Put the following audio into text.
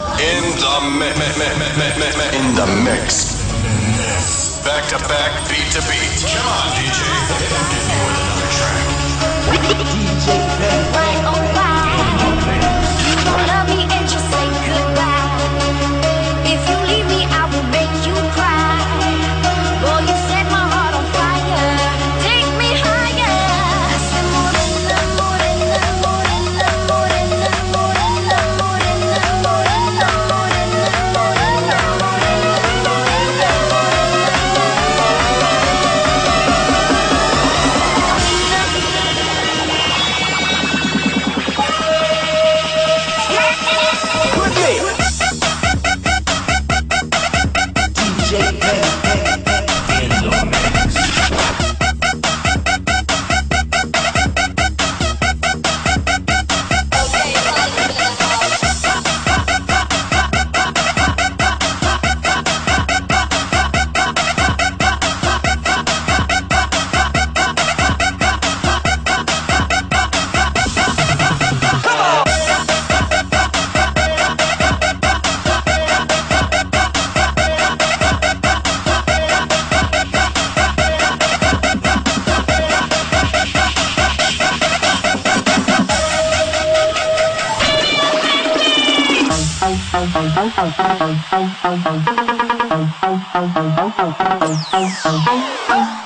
In the mix, in the mix. Back to back, beat to beat. Come on, DJ. Thank you.